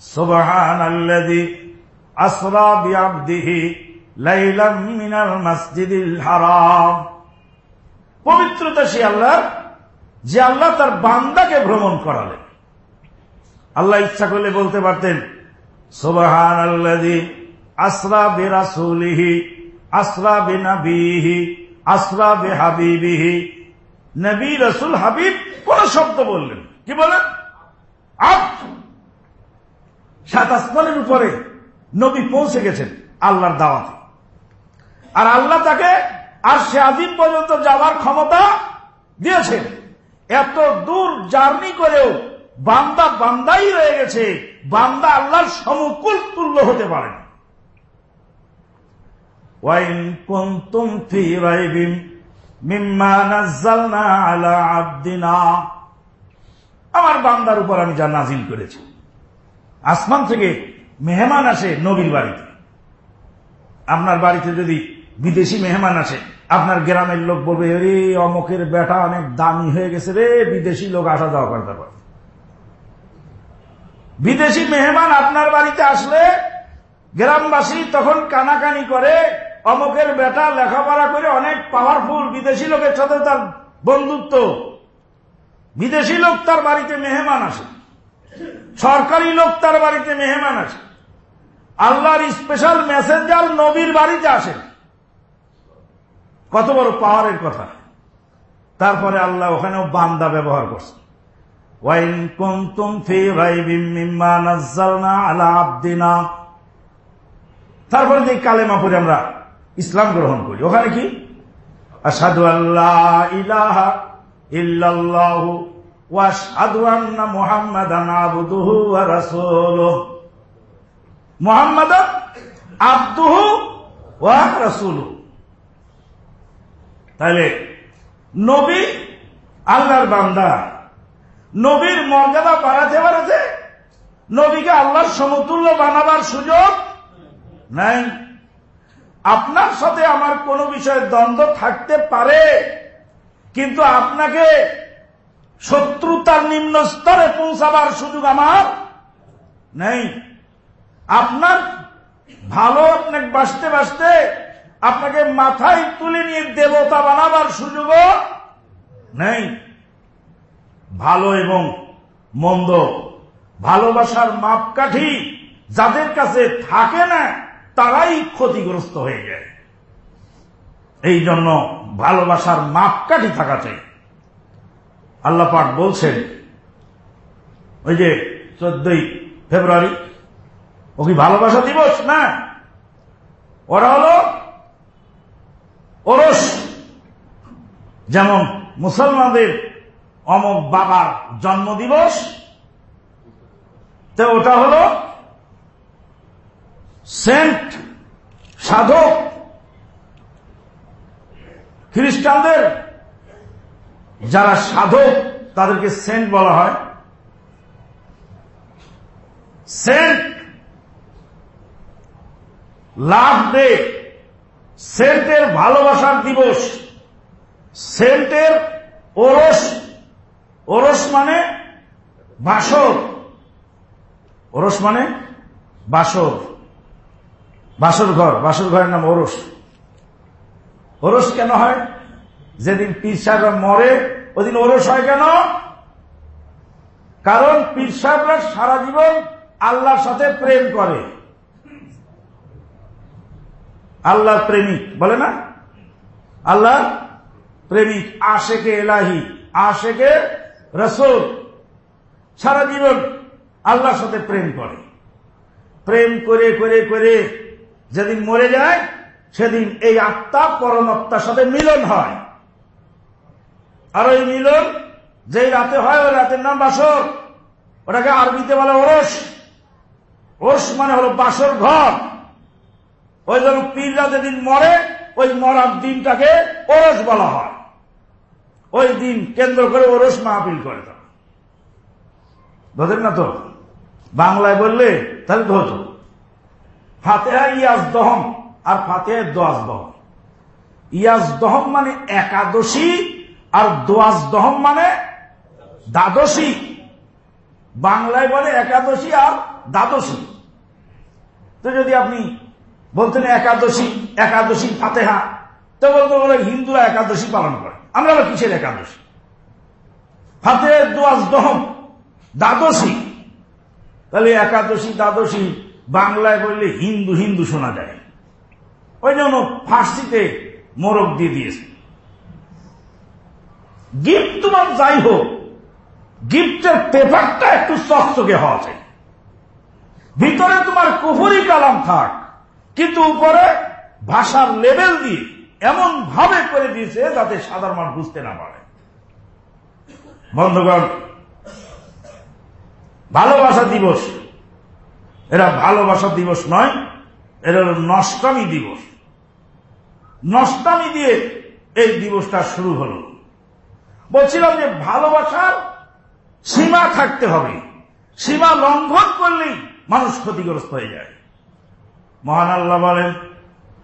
সুবহান আল্লাদি আসরা লাইলাম মিনাল হারাম। পবিত্রতা সে আল্লাহ যে আল্লাহ তার বান্দাকে ভ্রমণ করালেন। আল্লাহ ইচ্ছা করলে বলতে পারতেন সুবহান আল্লাদি আসরা বেরাসুলিহি, আসরা বেনাবিহি, আসরা বেহাবিবিহি। নবী রসুল হাবিব কোন শব্দ বললেন কি বলেন? সাত আসমানের উপরে নবী পৌঁছে গেছেন আল্লাহর দাওয়াতে। আর আল্লাহ তাকে আর সে আজিম পর্যন্ত যাওয়ার ক্ষমতা দিয়েছেন। এত দূর জার্নি করেও বান্দা বান্দাই রয়ে গেছে, বান্দা আল্লাহর সমকুল তুল্য হতে পারে ওয়াইন আমার বান্দার উপর আমি যা নাজিল করেছি, আসমান থেকে মেহমান আসে নবীর বাড়িতে। আপনার বাড়িতে যদি বিদেশি মেহমান আসে, আপনার গ্রামের লোক বলবে রে অমকের বেটা অনেক দামি হয়ে গেছে রে, বিদেশি লোক আসা যাওয়া করতে পারে। বিদেশি মেহমান আপনার বাড়িতে আসলে গ্রামবাসী তখন কানাকানি করে, অমকের বেটা লেখাপড়া করে অনেক পাওয়ারফুল বিদেশি লোকের সাথে তার বন্ধুত্ব। বিদেশি লোক তার বাড়িতে মেহমান আসে, সরকারি লোক তার বাড়িতে মেহমান আসে, আল্লাহর স্পেশাল মেসেঞ্জার নবীর বাড়িতে আসে। কত বড় পাওয়ারের কথা। তারপরে আল্লাহ ওখানেও বান্দা ব্যবহার করছে। ওয়াইন কুনতুম ফি রাইবিম মিম্মা নাযালনা আলা আবদিনা তারপরে যে কালেমা পড়ে আমরা ইসলাম গ্রহণ করি। ওখানে কি? আসাদু আল্লাহ ইলাহা ইল্লাল্লাহু ওয়া মুহাম্মাদান আবদুহু ওয়া রাসূলুহু। ওয়া তাহলে নবী আল্লাহর বান্দা নবীর মর্যাদা বাড়াতে পারেছে নবীকে আল্লাহর সমতুল্য বানাবার সুযোগ নাই। আপনার সাথে আমার কোনো বিষয়ে দ্বন্দ্ব থাকতে পারে, কিন্তু আপনাকে শত্রুতার নিম্ন স্তরে পৌঁছাবার সুযোগ আমার নেই। আপনার ভালো আপনাকে বাঁচতে বাঁচতে আপনাকে মাথায় তুলে নিয়ে দেবতা বানাবার সুযোগও নেই। ভালো এবং মন্দ ভালোবাসার মাপকাঠি যাদের কাছে থাকে না, তারাই ক্ষতিগ্রস্ত হয়ে যায়। এই জন্য ভালোবাসার মাপকাঠি থাকা চাই। আল্লাহ পাক বলছেন, ওই যে চোদ্দই ফেব্রুয়ারি, ও কি ভালোবাসা দিবস? না। ওরা হলো ওরস। যেমন মুসলমানদের অমক বাবার জন্মদিবস। তো ওটা হল সেন্ট সাধক খ্রিস্টানদের, যারা সাধক তাদেরকে সেন্ট বলা হয়। সেন্ট লাভ ডে সেন্টের ভালোবাসার দিবস। সেন্টের ওরস ওরস মানে বাসর। ওরস মানে বাসর। বাসর ঘর। বাসর ঘরের নাম ওরস। ওরস কেন হয়? যেদিন পীর সাহেবরা মরে, ওদিন ওরস হয় কেন? কারণ পীর সাহেবরা সারা জীবন আল্লাহর সাথে প্রেম করে। আল্লাহর প্রেমিক। বলে না? আল্লাহ প্রেমিক। আশেকে এলাহি। আশেকে রসুল সারা জীবন আল্লাহর সাথে প্রেম করে। প্রেম করে করে করে যেদিন মরে যায়, সেদিন এই আত্মা পরমাত্মার সাথে মিলন হয়। আর ওই মিলন যেই রাতে হয়, ওই রাতের নাম বাসর। ওটাকে আরবিতে বলে ওরস। ওরস মানে হলো বাসর ঘর। ওই জন্য পীররা যেদিন মরে, ওই মরার দিনটাকে ওরস বলা হয়। ওই দিন কেন্দ্র করে ওরস মাহফিল করে তারা। বোঝেন না তো? বাংলায় বললে তাহলে তো হতো। ফাতেহা ইয়াজ দহম। আর ফাতেহা দোয়াজ দহম। ইয়াজ দহম মানে একাদশী আর দোয়াজ দহম মানে দ্বাদশী। বাংলায় বলে একাদশী আর দ্বাদশী। তো যদি আপনি বলতেন একাদশী একাদশী, ফাতেহা, তো বলতে বলে হিন্দুরা একাদশী পালন করে। আমরা আবার কিসের একাদশী ফাতে দোয়াজ দহম দ্বাদশী। তাহলে একাদশী, দ্বাদশী বাংলায় বললে হিন্দু হিন্দু শোনা যায়। ওই জন্য ফার্সিতে মোরগ দিয়ে দিয়েছে। গিফট তোমার যাই হোক, গিফটের পেপারটা একটু চকচকে হওয়া চাই। ভিতরে তোমার কুফুরি কালাম থাক, কিন্তু উপরে ভাষার লেভেল দিয়ে এমন ভাবে করে দিয়েছে যাতে সাধারণ মানুষ বুঝতে না পারে। বন্ধুগণ, ভালোবাসা দিবস, এরা ভালোবাসা দিবস নয়, এরা হল নষ্টামী দিবস। নষ্টামী দিয়ে এই দিবসটা শুরু হল। বলছিলাম যে ভালোবাসার সীমা থাকতে হবে। সীমা লঙ্ঘন করলেই মানুষ ক্ষতিগ্রস্ত হয়ে যায়। মহান আল্লাহ বলেন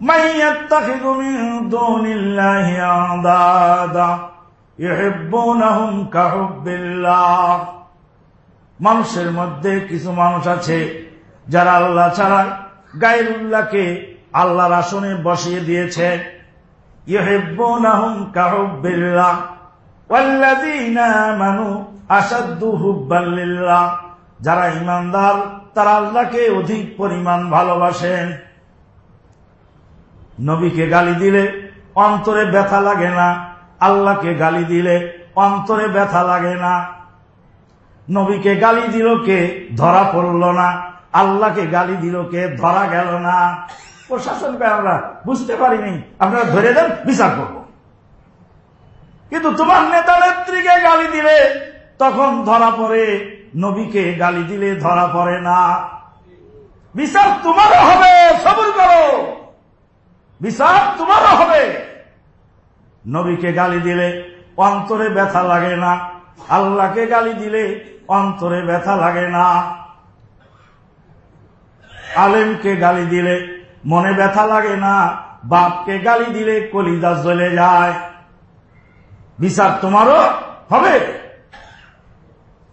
من يتخذ من دون الله أندادا يحبونهم كحب الله মানুষের মধ্যে কিছু মানুষ আছে যারা আল্লাহ ছাড়া গায়রুল্লাহকে আল্লাহর আসনে বসিয়ে দিয়েছে ইহেব্বুনাহুম কাহুব্বিল্লাহ ওয়াল্লাযীনা আমানু আশাদ্দু হুব্বান লিল্লাহ যারা ঈমানদার তারা আল্লাহকে অধিক পরিমাণ ভালোবাসেন নবীকে গালি দিলে অন্তরে ব্যথা লাগে না, আল্লাহকে গালি দিলে অন্তরে ব্যথা লাগে না। নবীকে গালি দিল কে? ধরা পড়ল না। আল্লাহকে গালি দিল কে? ধরা গেল না। প্রশাসনকে আমরা বুঝতে পারিনি। আপনারা ধরে দেন, বিচার করব। কিন্তু তোমার নেতা নেত্রীকে গালি দিলে তখন ধরা পড়ে, নবীকে গালি দিলে ধরা পড়ে না। বিচার তোমারও হবে, সবর করো। বিচার তোমারও হবে। নবীকে গালি দিলে অন্তরে ব্যথা লাগে না। আল্লাহকে গালি দিলে অন্তরে ব্যথা লাগে না। আলেমকে গালি দিলে মনে ব্যথা লাগে না। বাপকে গালি দিলে কলিদা জ্বলে যায়। বিচার তোমারও হবে।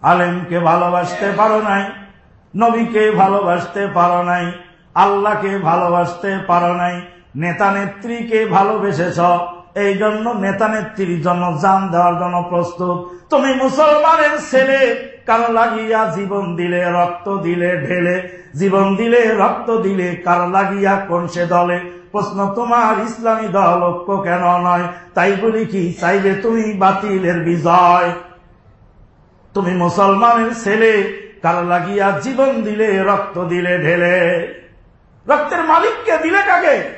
আলেমকে ভালোবাসতে পারো নাই, নবীকে ভালোবাসতে পারো নাই, আল্লাহকে ভালোবাসতে পারো নাই নেতা নেত্রীকে ভালোবেসেছ। এই জন্য নেতা নেত্রীর জন্য যান দেওয়ার জন্য প্রস্তুত। তুমি মুসলমানের ছেলে কার লাগিয়া জীবন দিলে, রক্ত দিলে ঢেলে। জীবন দিলে, রক্ত দিলে কার লাগিয়া কোন সে দলে? প্রশ্ন, তোমার ইসলামী দল ঐক্য কেন নয়? তাই বলি কি চাইবে তুমি বাতিলের বিজয়। তুমি মুসলমানের ছেলে কার লাগিয়া জীবন দিলে, রক্ত দিলে ঢেলে। রক্তের মালিককে দিলে কাকে?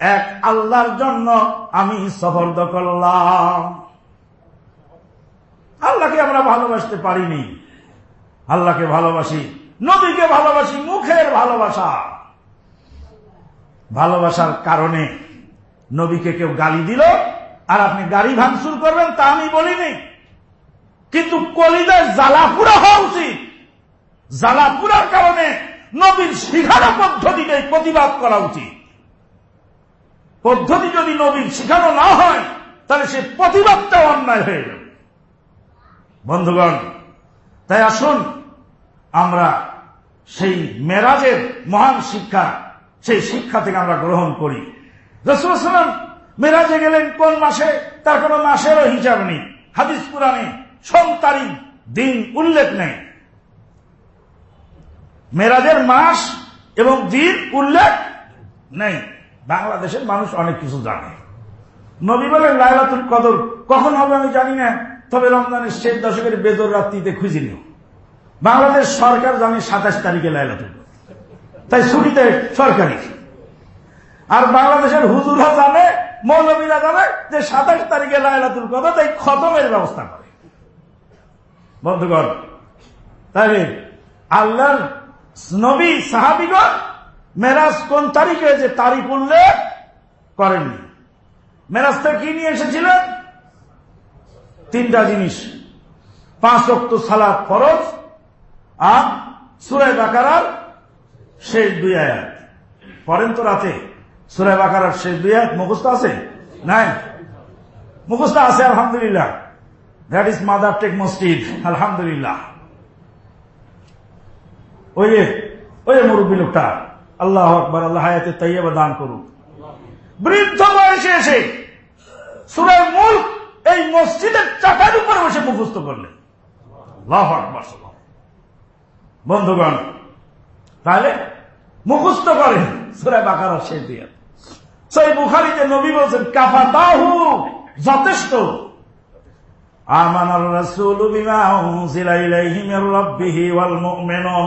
এক আল্লাহর জন্য আমি সফর্দ করলাম। আল্লাহকে আমরা ভালোবাসতে পারিনি। আল্লাহকে ভালোবাসি, নবীকে ভালোবাসি, মুখের ভালোবাসা। ভালোবাসার কারণে নবীকে কেউ গালি দিল, আর আপনি গাড়ি ভাঙচুর করবেন তা আমি বলিনি। কিন্তু কলিদার জ্বালাপুরা হওয়া উচিত। জ্বালাপুরার কারণে নবীর শিখানো পদ্ধতিতে প্রতিবাদ করা উচিত। পদ্ধতি যদি নবীর শিখানো না হয়, তাহলে সে প্রতিবাদটা অন্যায় হয়ে যাবে। বন্ধুগণ, তাই আসুন, আমরা সেই মেরাজের মহান শিক্ষা, সেই শিক্ষা থেকে আমরা গ্রহণ করি। রসুলাম মেরাজে গেলেন কোন মাসে? তার কোন মাসেরও হিসাব নেই। হাদিস পুরাণে সন তারিখ দিন উল্লেখ নেই। মেরাজের মাস এবং দিন উল্লেখ নেই। বাংলাদেশের মানুষ অনেক কিছু জানে। নবী বলেন, লাইলাতুল কদর, কখন হবে আমি জানি না, তবে রমজানের শেষ দশকের বেদর রাত্রিতে খুঁজি নিও। বাংলাদেশ সরকার জানে সাতাশ তারিখে লাইলাতুল তাই ছুটিতে সরকারি। আর বাংলাদেশের হুজুরা জানে, মৌলবীরা জানে যে সাতাশ তারিখে লাইলাতুল কদর, তাই খতমের ব্যবস্থা করে। বন্ধুগণ, তাহলে আল্লাহর নবী, সাহাবিগণ মেরাজ কোন তারিখে যে তারিখ উল্লেখ করেননি? মেরাজটা কি নিয়ে এসেছিলেন? তিনটা জিনিস। পাঁচ অক্ট সালাদ ফরজ আর সুরাই বাকারার শেষ দুই আয়াত। পড়েন তো রাতে। সুরাই বাকারার শেষ দুই আয়াত মুখস্থ আছে? নাই? মুখস্থ আছে, আলহামদুলিল্লাহ। দ্যাট ইজ মাদার টেক মসজিদ আলহামদুলিল্লাহ। ওই যে ওই যে মুরব্বী লোকটা। আল্লাহ আকবর, আল্লাহ হায়াতে তাইয়াবা দান করুন বৃদ্ধ বয়সে এসে সুরের মূল এই মসজিদের চাকার উপরে বসে মুখস্থ করলেন। আল্লাহু আকবার বন্ধুগণ, তাহলে মুখস্থ করেন সুরে বাকার শেষ দিয়ে সেই বুখারিতে নবী বলছেন কাফা তাহু যথেষ্ট। আমানার রাসূল বিমা উনজিলা ইলাইহি ওয়াল মুমিনুন।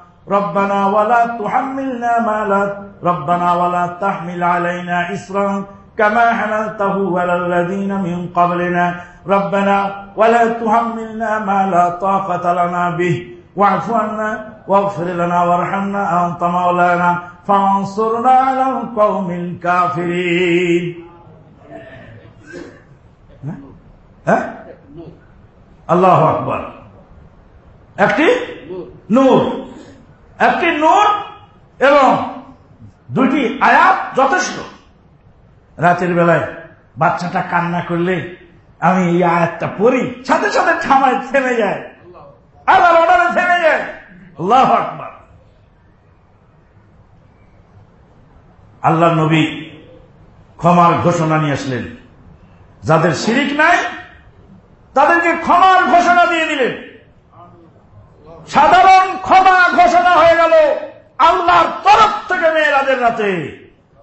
ربنا ولا تحملنا ما لا ربنا ولا تحمل علينا إسرا كما حملته على الذين من قبلنا ربنا ولا تحملنا ما لا طاقة لنا به واعف عنا واغفر لنا وارحمنا أنت مولانا فانصرنا على القوم الكافرين হ্যাঁ আল্লাহ আকবর একটি নূর একটি নূর এবং দুইটি আয়াত যথেষ্ট। রাতের বেলায় বাচ্চাটা কান্না করলে আমি এই আয়াতটা পড়ি, সাথে সাথে থামায়, থেমে যায়। আবার অর্ডারে থেমে যায়। আল্লাহ আকবর। আল্লাহ নবী ক্ষমার ঘোষণা নিয়ে আসলেন। যাদের শিরিক নাই, তাদেরকে ক্ষমার ঘোষণা দিয়ে দিলেন। সাধারণ ক্ষমা ঘোষণা হয়ে গেল আল্লাহর তরফ থেকে মেয়েরাদের রাতে।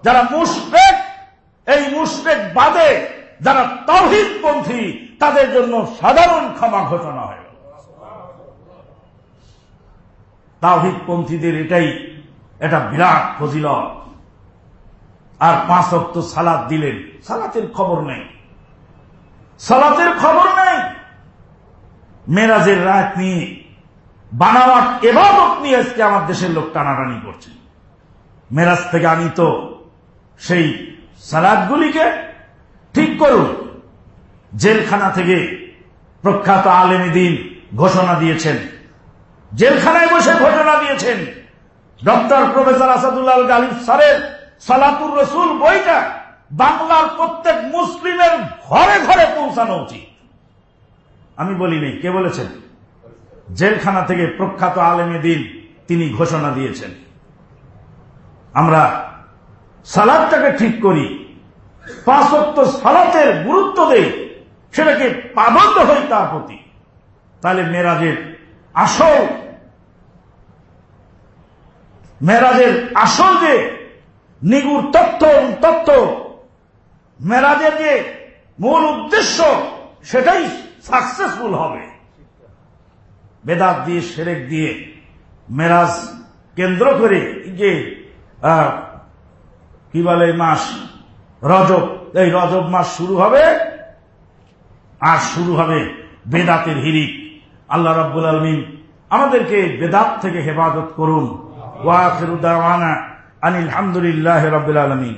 যারা মুশফেক, এই মুশফেক বাদে যারা তহিদ পন্থী, তাদের জন্য সাধারণ ক্ষমা ঘোষণা হয়ে তাহিদ পন্থীদের এটাই, এটা বিরাট ফজিলত। আর পাঁচ অক্ত সালাদ দিলেন, সালাতের খবর নেই। সালাতের খবর নেই। মেরাজের রাত নিয়ে বানাওয়াট এবাদত নিয়ে আজকে আমার দেশের লোক টানাটানি করছে। মেরাজ থেকে আনিত সেই সালাদগুলিকে ঠিক করুন। জেলখানা থেকে প্রখ্যাত আলেমী দিন ঘোষণা দিয়েছেন। জেলখানায় বসে ঘোষণা দিয়েছেন। ডক্টর প্রফেসর আসাদুল্লাহ গালিব স্যারের সালাতুর রসুল বইটা বাংলার প্রত্যেক মুসলিমের ঘরে ঘরে পৌঁছানো উচিত। আমি বলিনি কে বলেছেন? জেলখানা থেকে প্রখ্যাত আলেমে দিন তিনি ঘোষণা দিয়েছেন। আমরা সালাদটাকে ঠিক করি, পাঁচত্ব সালাতের গুরুত্ব দেই, সেটাকে পাবন্ধ হই তার প্রতি। তাহলে মেরাজের আসল মেরাজের আসল যে নিগুর তথ্য তথ্য মেরাজের যে মূল উদ্দেশ্য, সেটাই সাকসেসফুল হবে। বেদাত দিয়ে, সেরেক দিয়ে, মেরাজ কেন্দ্র করে যে কি বলে মাস? রজব। এই রজব মাস শুরু হবে, আর শুরু হবে বেদাতের হিরিক। আল্লাহ রব্বুল আলমিন আমাদেরকে বেদাত থেকে হেফাজত করুন। ওয়াখিরুদ্দাওয়ানা আনিল হামদুলিল্লাহ রবিল আলমিন।